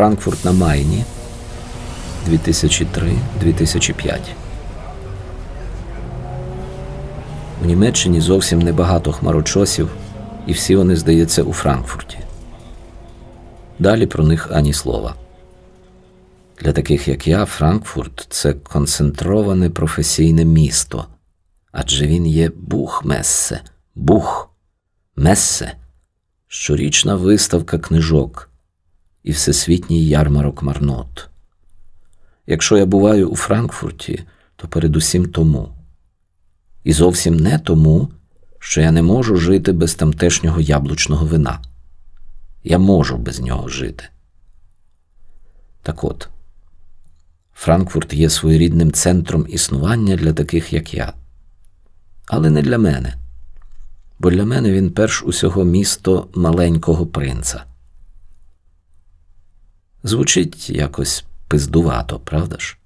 Франкфурт на Майні 2003-2005. У Німеччині зовсім небагато хмарочосів, і всі вони, здається, у Франкфурті. Далі про них ані слова. Для таких, як я, Франкфурт це концентроване професійне місто, адже він є Бухмессе, Бух, Мессе, щорічна виставка книжок і всесвітній ярмарок марнот. Якщо я буваю у Франкфурті, то передусім тому. І зовсім не тому, що я не можу жити без тамтешнього яблучного вина. Я можу без нього жити. Так от, Франкфурт є своєрідним центром існування для таких, як я. Але не для мене. Бо для мене він перш усього місто маленького принца. Звучить якось пиздувато, правда ж?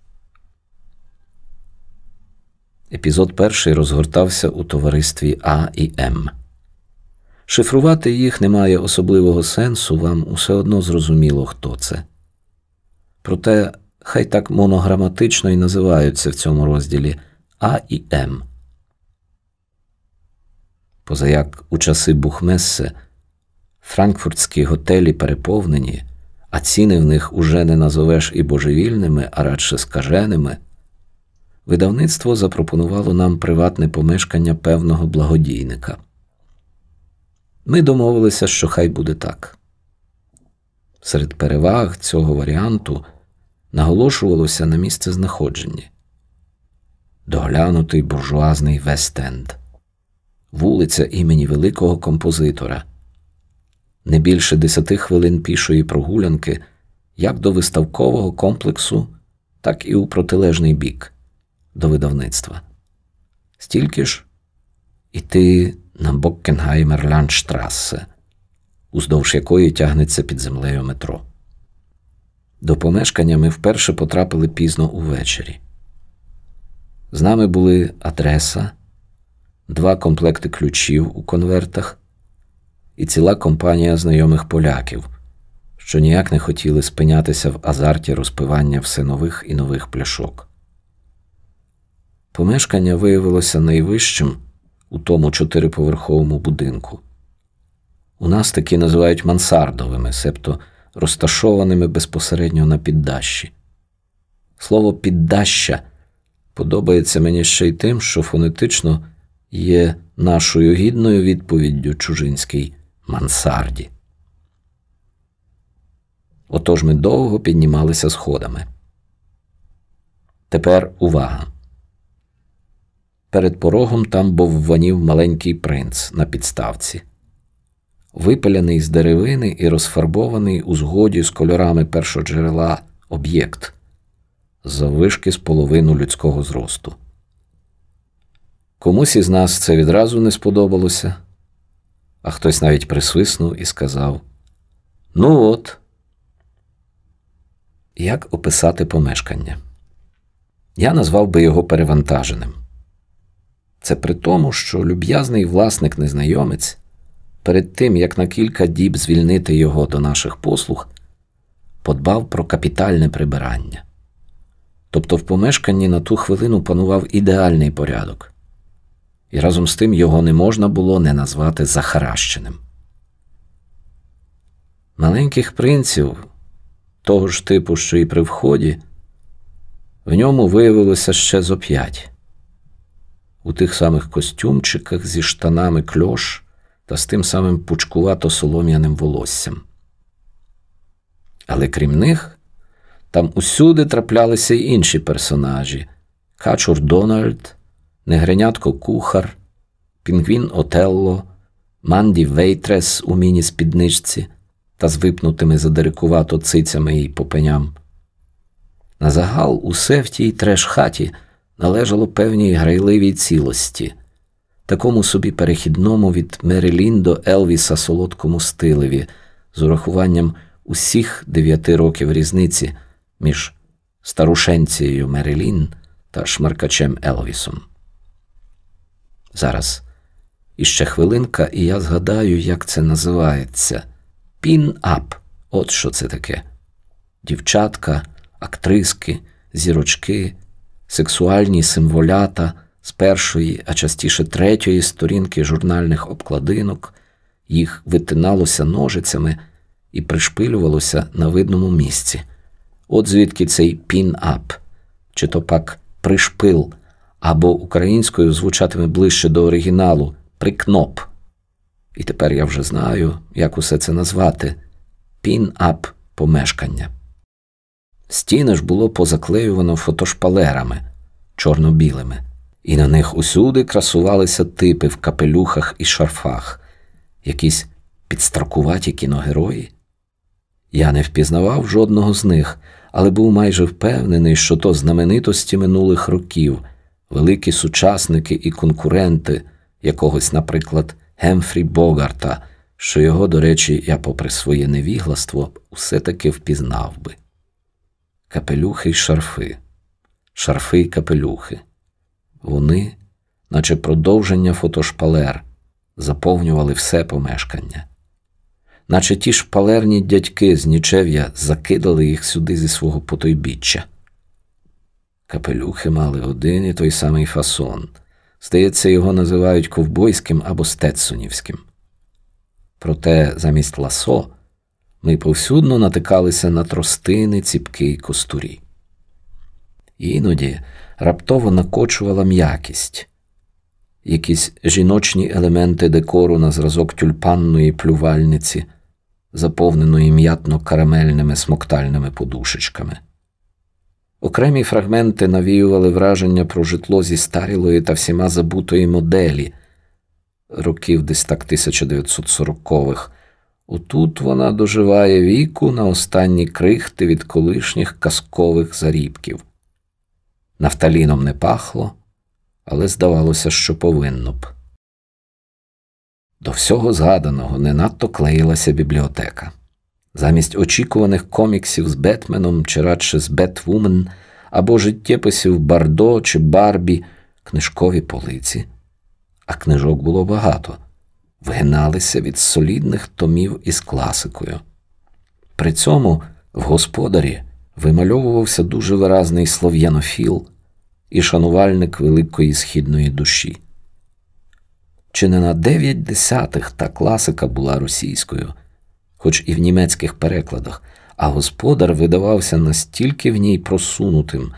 Епізод перший розгортався у товаристві А і М. Шифрувати їх немає особливого сенсу, вам усе одно зрозуміло, хто це. Проте хай так монограматично і називаються в цьому розділі А і М. Позаяк у часи Бухмессе франкфуртські готелі переповнені, а ціни в них уже не назовеш і божевільними, а радше скаженими. Видавництво запропонувало нам приватне помешкання певного благодійника. Ми домовилися, що хай буде так. Серед переваг цього варіанту наголошувалося на місце знаходження доглянутий буржуазний Вест-Енд, вулиця імені великого композитора, не більше десяти хвилин пішої прогулянки як до виставкового комплексу, так і у протилежний бік до видавництва. Стільки ж іти на Боккенгаймер Ландштрассе, уздовж якої тягнеться під землею метро. До помешкання ми вперше потрапили пізно увечері. З нами були адреса, два комплекти ключів у конвертах і ціла компанія знайомих поляків, що ніяк не хотіли спинятися в азарті розпивання все нових і нових пляшок. Помешкання виявилося найвищим у тому чотириповерховому будинку. У нас такі називають мансардовими, себто розташованими безпосередньо на піддащі. Слово піддаща подобається мені ще й тим, що фонетично є нашою гідною відповіддю чужинській мансарді. Отож ми довго піднімалися сходами. Тепер увага. Перед порогом там бовванів маленький принц на підставці, випаляний з деревини і розфарбований у згоді з кольорами першоджерела об'єкт заввишки з половину людського зросту. Комусь із нас це відразу не сподобалося, а хтось навіть присвиснув і сказав: Ну от, як описати помешкання? Я назвав би його перевантаженим. Це при тому, що люб'язний власник незнайомець перед тим, як на кілька діб звільнити його до наших послуг, подбав про капітальне прибирання. Тобто в помешканні на ту хвилину панував ідеальний порядок, і разом з тим його не можна було не назвати захаращеним. Маленьких принців, того ж типу, що і при вході, в ньому виявилося ще зо п'ять у тих самих костюмчиках зі штанами кльош та з тим самим пучкувато солом'яним волоссям. Але крім них, там усюди траплялися й інші персонажі Качур Дональд, Негренятко Кухар, Пінгвін Отелло, Манді Вейтрес у міні-спідничці та з випнутими задерикувато цицями й попеням. На загал усе в тій треш хаті належало певній грайливій цілості, такому собі перехідному від Мерелін до Елвіса солодкому стилеві, з урахуванням усіх дев'яти років різниці між старушенцією Мерелін та шмаркачем Елвісом. Зараз іще хвилинка, і я згадаю, як це називається. Пін-ап. От що це таке. дівчатка, актриски, зірочки, сексуальні символята з першої, а частіше третьої сторінки журнальних обкладинок, їх витиналося ножицями і пришпилювалося на видному місці. От звідки цей пін-ап, чи то пак пришпил, або українською звучатиме ближче до оригіналу прикноп. І тепер я вже знаю, як усе це назвати пін-ап помешкання. Стіни ж було позаклеювано фотошпалерами чорно-білими, і на них усюди красувалися типи в капелюхах і шарфах, якісь підстракуваті кіногерої. Я не впізнавав жодного з них, але був майже впевнений, що то знаменитості минулих років, великі сучасники і конкуренти якогось, наприклад, Гемфрі Богарта, що його, до речі, я, попри своє невігластво, все таки впізнав би. Капелюхи й шарфи, шарфи й капелюхи. Вони, наче продовження фотошпалер, заповнювали все помешкання наче ті шпалерні дядьки з нічев'я закидали їх сюди зі свого потойбіччя. Капелюхи мали один і той самий фасон. Здається, його називають ковбойським або стетсонівським. Проте замість ласо ми повсюдно натикалися на тростини, ціпки й костурі. Іноді раптово накочувала м'якість, якісь жіночні елементи декору на зразок тюльпанної плювальниці, заповненої м'ятно-карамельними смоктальними подушечками. Окремі фрагменти навіювали враження про житло зі старілої та всіма забутої моделі років десь так 1940-х. Отут вона доживає віку на останні крихти від колишніх казкових зарібків. Нафталіном не пахло, але здавалося, що повинно б. До всього згаданого не надто клеїлася бібліотека. Замість очікуваних коміксів з Бетменом чи радше з Бетвумен або життєписів Бардо чи Барбі, книжкові полиці, а книжок було багато, вигиналися від солідних томів із класикою. При цьому в господарі вимальовувався дуже виразний слов'янофіл і шанувальник великої східної душі. Чи не на дев'ять десятих та класика була російською, хоч і в німецьких перекладах, а господар видавався настільки в ній просунутим,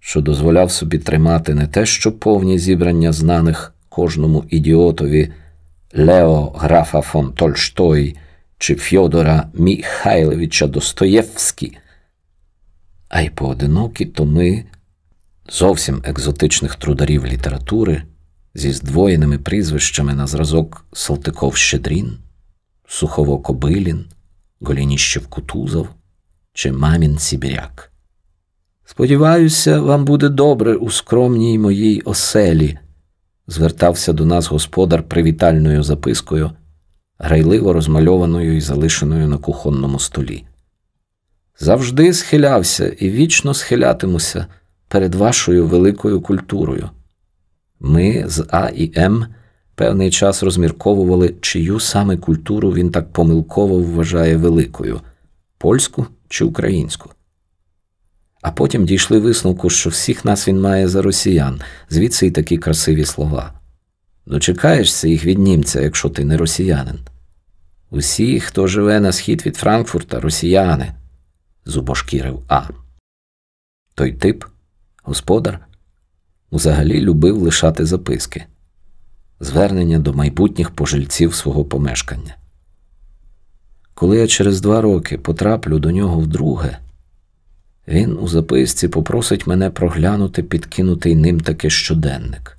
що дозволяв собі тримати не те, що повні зібрання знаних кожному ідіотові Лео Графа фон Тольштой чи Фьодора Міхайловича Достоєвські, а й поодинокі томи зовсім екзотичних трударів літератури зі здвоєними прізвищами на зразок Салтиков Щедрін, Сухово Кобилін, Голініщев Кутузов чи Мамін Сібіряк. Сподіваюся, вам буде добре у скромній моїй оселі, звертався до нас господар привітальною запискою, грайливо розмальованою і залишеною на кухонному столі. Завжди схилявся і вічно схилятимуся перед вашою великою культурою. Ми з А і М певний час розмірковували, чию саме культуру він так помилково вважає великою польську чи українську. А потім дійшли висновку, що всіх нас він має за росіян, звідси й такі красиві слова. Дочекаєшся їх від німця, якщо ти не росіянин. Усі, хто живе на схід від Франкфурта, росіяни, зубошкірив А. Той тип, господар, взагалі любив лишати записки, звернення до майбутніх пожильців свого помешкання. Коли я через два роки потраплю до нього вдруге, він у записці попросить мене проглянути підкинутий ним таки щоденник.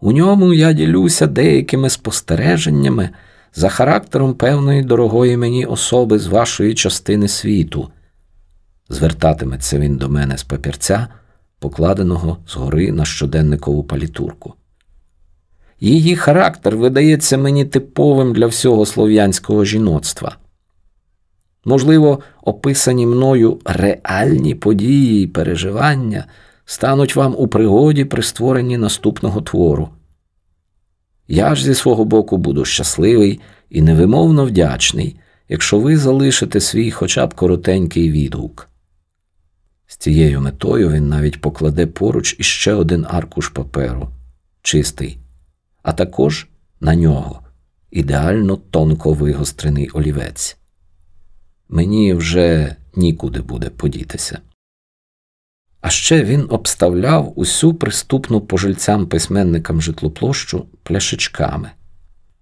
У ньому я ділюся деякими спостереженнями за характером певної дорогої мені особи з вашої частини світу. Звертатиметься він до мене з папірця покладеного згори на щоденникову палітурку. Її характер видається мені типовим для всього слов'янського жіноцтва. Можливо, описані мною реальні події і переживання стануть вам у пригоді при створенні наступного твору. Я ж зі свого боку буду щасливий і невимовно вдячний, якщо ви залишите свій хоча б коротенький відгук. З цією метою він навіть покладе поруч іще один аркуш паперу, чистий, а також на нього ідеально тонко вигострений олівець. Мені вже нікуди буде подітися. А ще він обставляв усю приступну пожильцям письменникам житлоплощу пляшечками,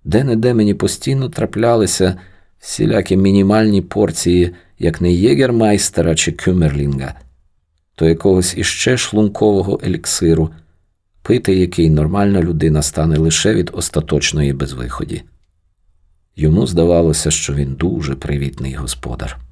де не де мені постійно траплялися всілякі мінімальні порції, як не єгермайстера чи кюмерлінга, то якогось іще шлункового еліксиру, пити який нормальна людина стане лише від остаточної безвиході. Йому здавалося, що він дуже привітний господар.